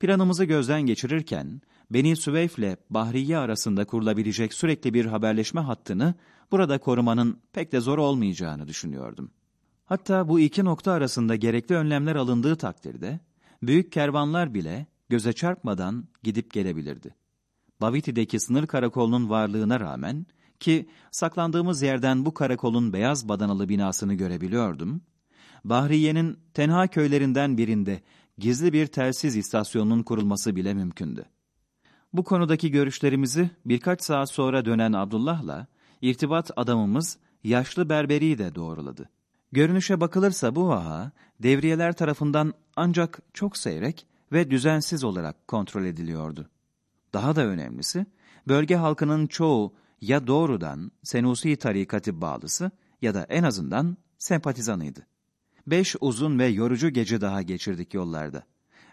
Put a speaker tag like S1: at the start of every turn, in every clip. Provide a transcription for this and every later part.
S1: Planımızı gözden geçirirken, Beni Süveyf ile Bahriye arasında kurulabilecek sürekli bir haberleşme hattını burada korumanın pek de zor olmayacağını düşünüyordum. Hatta bu iki nokta arasında gerekli önlemler alındığı takdirde, büyük kervanlar bile göze çarpmadan gidip gelebilirdi. Baviti'deki sınır karakolunun varlığına rağmen, ki saklandığımız yerden bu karakolun beyaz badanalı binasını görebiliyordum, Bahriye'nin tenha köylerinden birinde gizli bir telsiz istasyonunun kurulması bile mümkündü. Bu konudaki görüşlerimizi birkaç saat sonra dönen Abdullah'la irtibat adamımız yaşlı berberi de doğruladı. Görünüşe bakılırsa bu vaha devriyeler tarafından ancak çok seyrek ve düzensiz olarak kontrol ediliyordu. Daha da önemlisi, bölge halkının çoğu ya doğrudan Senusi tarikatı bağlısı ya da en azından sempatizanıydı. Beş uzun ve yorucu gece daha geçirdik yollarda.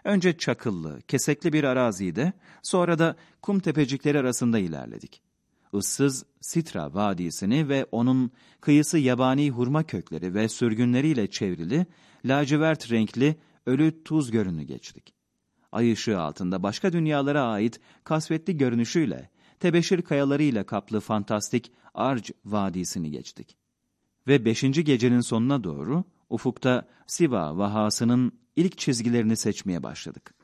S1: Önce çakıllı, kesekli bir arazide, sonra da kum tepecikleri arasında ilerledik. Issız Sitra Vadisi'ni ve onun kıyısı yabani hurma kökleri ve sürgünleriyle çevrili, lacivert renkli ölü tuz görünü geçtik. Ay ışığı altında başka dünyalara ait kasvetli görünüşüyle, tebeşir kayalarıyla kaplı fantastik Arc Vadisi'ni geçtik. Ve beşinci gecenin sonuna doğru ufukta Siva vahasının ilk çizgilerini seçmeye başladık.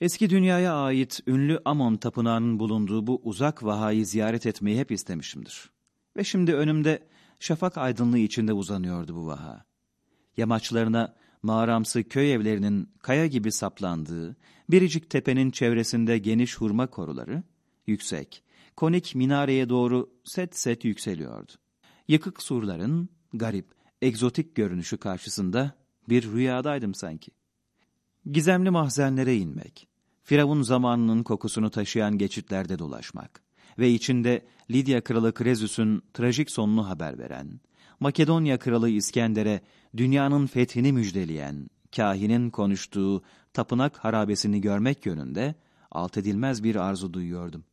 S1: Eski dünyaya ait ünlü Amon tapınağının bulunduğu bu uzak vahayı ziyaret etmeyi hep istemişimdir. Ve şimdi önümde şafak aydınlığı içinde uzanıyordu bu vaha. Yamaçlarına mağaramsı köy evlerinin kaya gibi saplandığı, biricik tepenin çevresinde geniş hurma koruları, yüksek, konik minareye doğru set set yükseliyordu. Yıkık surların garip, egzotik görünüşü karşısında bir rüyadaydım sanki. Gizemli mahzenlere inmek, Firavun zamanının kokusunu taşıyan geçitlerde dolaşmak ve içinde Lidya kralı Krezüs'ün trajik sonunu haber veren, Makedonya kralı İskender'e dünyanın fethini müjdeleyen, kahinin konuştuğu tapınak harabesini görmek yönünde alt edilmez bir arzu duyuyordum.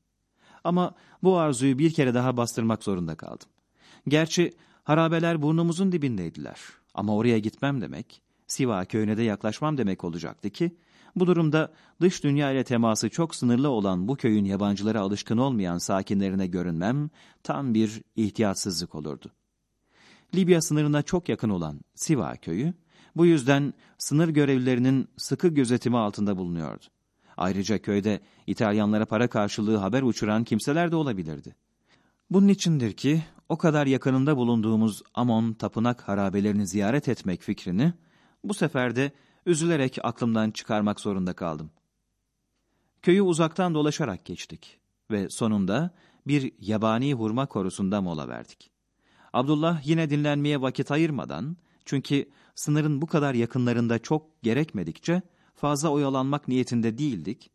S1: Ama bu arzuyu bir kere daha bastırmak zorunda kaldım. Gerçi harabeler burnumuzun dibindeydiler. Ama oraya gitmem demek, Siva köyüne de yaklaşmam demek olacaktı ki, bu durumda dış dünya ile teması çok sınırlı olan bu köyün yabancılara alışkın olmayan sakinlerine görünmem tam bir ihtiyatsızlık olurdu. Libya sınırına çok yakın olan Siva köyü, bu yüzden sınır görevlilerinin sıkı gözetimi altında bulunuyordu. Ayrıca köyde İtalyanlara para karşılığı haber uçuran kimseler de olabilirdi. Bunun içindir ki o kadar yakınında bulunduğumuz Amon tapınak harabelerini ziyaret etmek fikrini bu sefer de üzülerek aklımdan çıkarmak zorunda kaldım. Köyü uzaktan dolaşarak geçtik ve sonunda bir yabani hurma korusunda mola verdik. Abdullah yine dinlenmeye vakit ayırmadan, çünkü sınırın bu kadar yakınlarında çok gerekmedikçe fazla oyalanmak niyetinde değildik,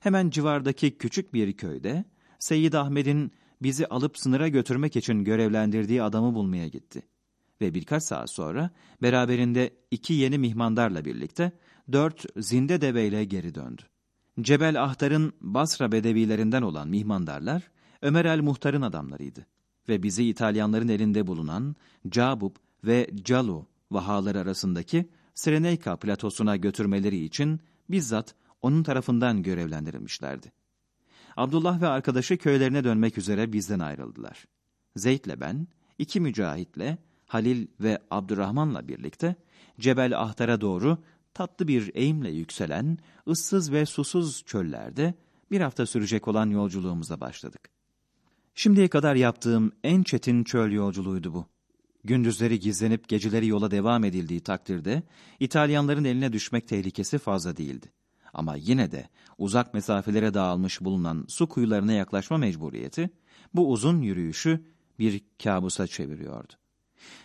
S1: hemen civardaki küçük bir köyde Seyyid Ahmet'in bizi alıp sınıra götürmek için görevlendirdiği adamı bulmaya gitti. Ve birkaç saat sonra beraberinde iki yeni mihmandarla birlikte dört zinde deveyle geri döndü. Cebel Ahtar'ın Basra bedevilerinden olan mihmandarlar Ömer el Muhtar'ın adamlarıydı ve bizi İtalyanların elinde bulunan Cabub ve Calu vahaları arasındaki Sireneyka platosuna götürmeleri için bizzat onun tarafından görevlendirilmişlerdi. Abdullah ve arkadaşı köylerine dönmek üzere bizden ayrıldılar. Zeyd'le ben, iki mücahitle, Halil ve Abdurrahman'la birlikte Cebel Ahtar'a doğru tatlı bir eğimle yükselen, ıssız ve susuz çöllerde bir hafta sürecek olan yolculuğumuza başladık. Şimdiye kadar yaptığım en çetin çöl yolculuğuydu bu. Gündüzleri gizlenip geceleri yola devam edildiği takdirde İtalyanların eline düşmek tehlikesi fazla değildi. Ama yine de uzak mesafelere dağılmış bulunan su kuyularına yaklaşma mecburiyeti bu uzun yürüyüşü bir kabusa çeviriyordu.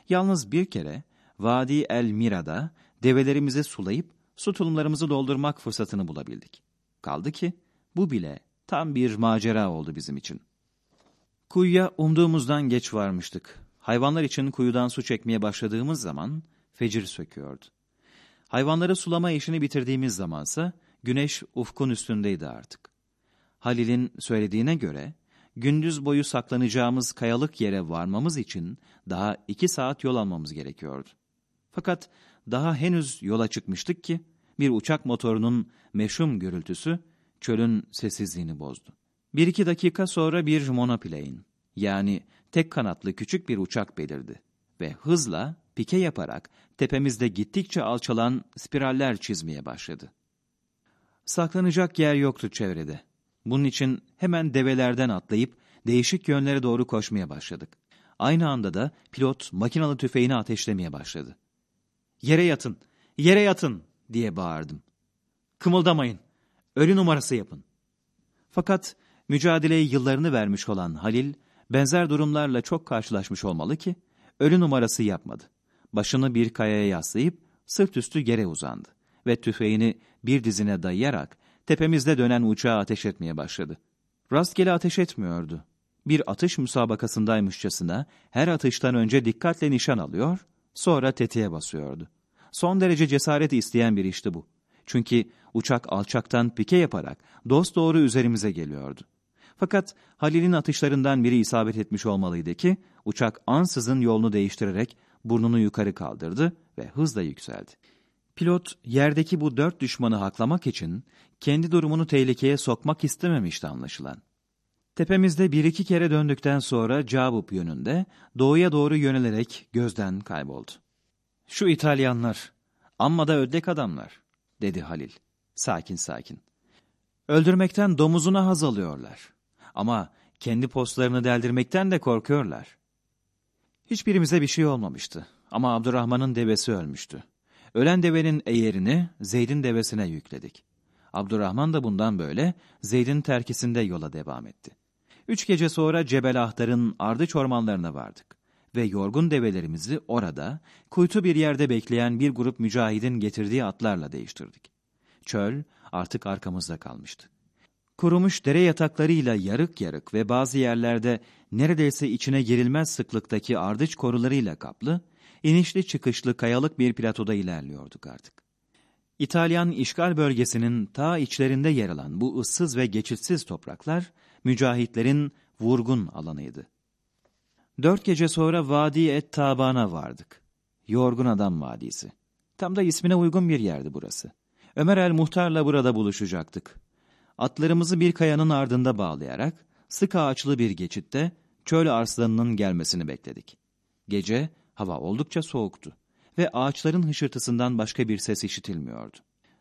S1: Yalnız bir kere Vadi El Mira'da develerimizi sulayıp su tulumlarımızı doldurmak fırsatını bulabildik. Kaldı ki bu bile tam bir macera oldu bizim için. Kuyuya umduğumuzdan geç varmıştık. Hayvanlar için kuyudan su çekmeye başladığımız zaman fecir söküyordu. Hayvanları sulama işini bitirdiğimiz zamansa güneş ufkun üstündeydi artık. Halil'in söylediğine göre gündüz boyu saklanacağımız kayalık yere varmamız için daha iki saat yol almamız gerekiyordu. Fakat daha henüz yola çıkmıştık ki bir uçak motorunun meşhum gürültüsü çölün sessizliğini bozdu. Bir iki dakika sonra bir monoplane yani tek kanatlı küçük bir uçak belirdi ve hızla pike yaparak tepemizde gittikçe alçalan spiraller çizmeye başladı. Saklanacak yer yoktu çevrede. Bunun için hemen develerden atlayıp değişik yönlere doğru koşmaya başladık. Aynı anda da pilot makinalı tüfeğini ateşlemeye başladı. Yere yatın, yere yatın diye bağırdım. Kımıldamayın, ölü numarası yapın. Fakat mücadeleye yıllarını vermiş olan Halil, benzer durumlarla çok karşılaşmış olmalı ki, ölü numarası yapmadı. Başını bir kayaya yaslayıp sırt üstü yere uzandı ve tüfeğini bir dizine dayayarak tepemizde dönen uçağa ateş etmeye başladı. Rastgele ateş etmiyordu. Bir atış müsabakasındaymışçasına her atıştan önce dikkatle nişan alıyor, sonra tetiğe basıyordu. Son derece cesaret isteyen bir işti bu. Çünkü uçak alçaktan pike yaparak dost doğru üzerimize geliyordu. Fakat Halil'in atışlarından biri isabet etmiş olmalıydı ki, uçak ansızın yolunu değiştirerek burnunu yukarı kaldırdı ve hızla yükseldi. Pilot, yerdeki bu dört düşmanı haklamak için kendi durumunu tehlikeye sokmak istememişti anlaşılan. Tepemizde bir iki kere döndükten sonra Cabup yönünde doğuya doğru yönelerek gözden kayboldu. Şu İtalyanlar, amma da ödlek adamlar, dedi Halil, sakin sakin. Öldürmekten domuzuna haz alıyorlar. Ama kendi postlarını deldirmekten de korkuyorlar. Hiçbirimize bir şey olmamıştı ama Abdurrahman'ın devesi ölmüştü. Ölen devenin eğerini Zeyd'in devesine yükledik. Abdurrahman da bundan böyle Zeyd'in terkisinde yola devam etti. Üç gece sonra Cebel Ahtar'ın ardıç ormanlarına vardık ve yorgun develerimizi orada, kuytu bir yerde bekleyen bir grup mücahidin getirdiği atlarla değiştirdik. Çöl artık arkamızda kalmıştı. Kurumuş dere yataklarıyla yarık yarık ve bazı yerlerde neredeyse içine girilmez sıklıktaki ardıç korularıyla kaplı, inişli çıkışlı kayalık bir platoda ilerliyorduk artık. İtalyan işgal bölgesinin ta içlerinde yer alan bu ıssız ve geçitsiz topraklar, mücahitlerin vurgun alanıydı. Dört gece sonra Vadi Et Taban'a vardık. Yorgun Adam Vadisi. Tam da ismine uygun bir yerdi burası. Ömer el Muhtar'la burada buluşacaktık. Atlarımızı bir kayanın ardında bağlayarak, sık ağaçlı bir geçitte çöl arslanının gelmesini bekledik. Gece hava oldukça soğuktu ve ağaçların hışırtısından başka bir ses işitilmiyordu.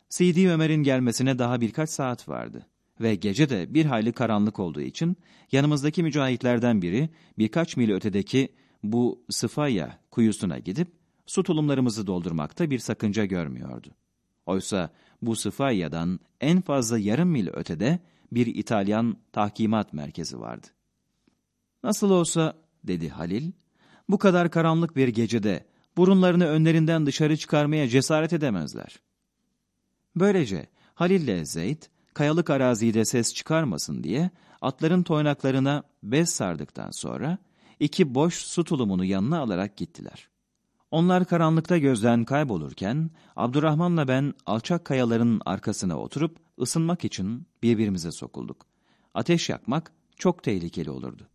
S1: Sidi Ömer'in gelmesine daha birkaç saat vardı ve gece de bir hayli karanlık olduğu için yanımızdaki mücahitlerden biri birkaç mil ötedeki bu Sıfaya kuyusuna gidip su tulumlarımızı doldurmakta bir sakınca görmüyordu. Oysa bu Sıfaya'dan en fazla yarım mil ötede bir İtalyan tahkimat merkezi vardı. Nasıl olsa, dedi Halil, bu kadar karanlık bir gecede burunlarını önlerinden dışarı çıkarmaya cesaret edemezler. Böylece Halil ile Zeyd, kayalık arazide ses çıkarmasın diye atların toynaklarına bez sardıktan sonra iki boş su tulumunu yanına alarak gittiler. Onlar karanlıkta gözden kaybolurken Abdurrahman'la ben alçak kayaların arkasına oturup ısınmak için birbirimize sokulduk. Ateş yakmak çok tehlikeli olurdu.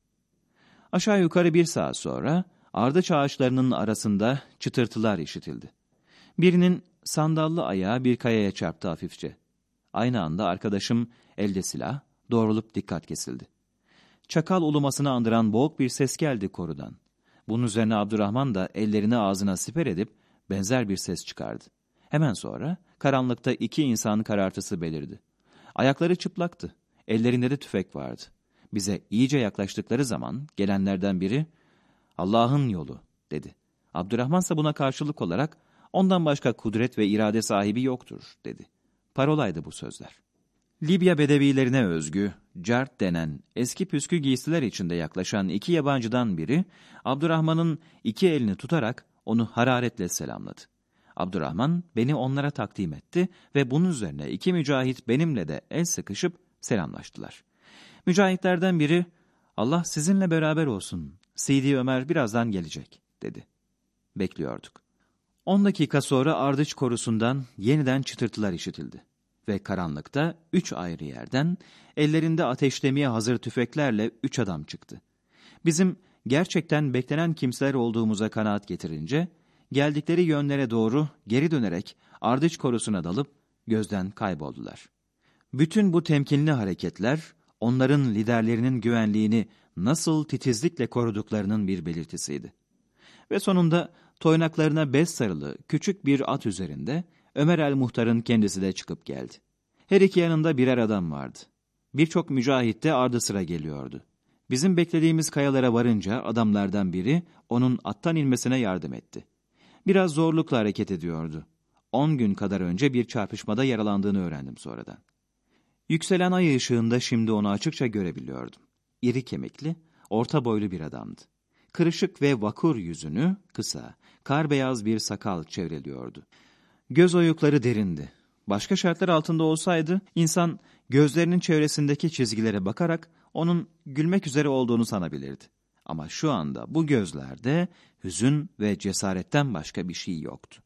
S1: Aşağı yukarı bir saat sonra ardıç ağaçlarının arasında çıtırtılar işitildi. Birinin sandallı ayağı bir kayaya çarptı hafifçe. Aynı anda arkadaşım elde silah, doğrulup dikkat kesildi. Çakal ulumasını andıran boğuk bir ses geldi korudan. Bunun üzerine Abdurrahman da ellerini ağzına siper edip benzer bir ses çıkardı. Hemen sonra karanlıkta iki insan karartısı belirdi. Ayakları çıplaktı. Ellerinde de tüfek vardı. Bize iyice yaklaştıkları zaman gelenlerden biri Allah'ın yolu dedi. Abdurrahman ise buna karşılık olarak ondan başka kudret ve irade sahibi yoktur dedi. Parolaydı bu sözler. Libya bedevilerine özgü, cart denen eski püskü giysiler içinde yaklaşan iki yabancıdan biri, Abdurrahman'ın iki elini tutarak onu hararetle selamladı. Abdurrahman beni onlara takdim etti ve bunun üzerine iki mücahit benimle de el sıkışıp selamlaştılar. Mücahitlerden biri, Allah sizinle beraber olsun, Sidi Ömer birazdan gelecek, dedi. Bekliyorduk. On dakika sonra ardıç korusundan yeniden çıtırtılar işitildi ve karanlıkta üç ayrı yerden ellerinde ateşlemeye hazır tüfeklerle üç adam çıktı. Bizim gerçekten beklenen kimseler olduğumuza kanaat getirince, geldikleri yönlere doğru geri dönerek ardıç korusuna dalıp gözden kayboldular. Bütün bu temkinli hareketler, onların liderlerinin güvenliğini nasıl titizlikle koruduklarının bir belirtisiydi. Ve sonunda toynaklarına bez sarılı küçük bir at üzerinde Ömer el Muhtar'ın kendisi de çıkıp geldi. Her iki yanında birer adam vardı. Birçok mücahit de ardı sıra geliyordu. Bizim beklediğimiz kayalara varınca adamlardan biri onun attan inmesine yardım etti. Biraz zorlukla hareket ediyordu. On gün kadar önce bir çarpışmada yaralandığını öğrendim sonradan. Yükselen ay ışığında şimdi onu açıkça görebiliyordum. İri kemikli, orta boylu bir adamdı. Kırışık ve vakur yüzünü kısa, kar beyaz bir sakal çevreliyordu. Göz oyukları derindi. Başka şartlar altında olsaydı insan gözlerinin çevresindeki çizgilere bakarak onun gülmek üzere olduğunu sanabilirdi. Ama şu anda bu gözlerde hüzün ve cesaretten başka bir şey yoktu.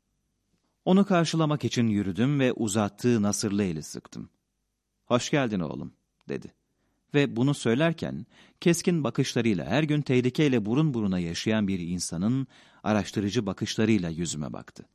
S1: Onu karşılamak için yürüdüm ve uzattığı nasırlı eli sıktım. Hoş geldin oğlum, dedi. Ve bunu söylerken keskin bakışlarıyla her gün tehlikeyle burun buruna yaşayan bir insanın araştırıcı bakışlarıyla yüzüme baktı.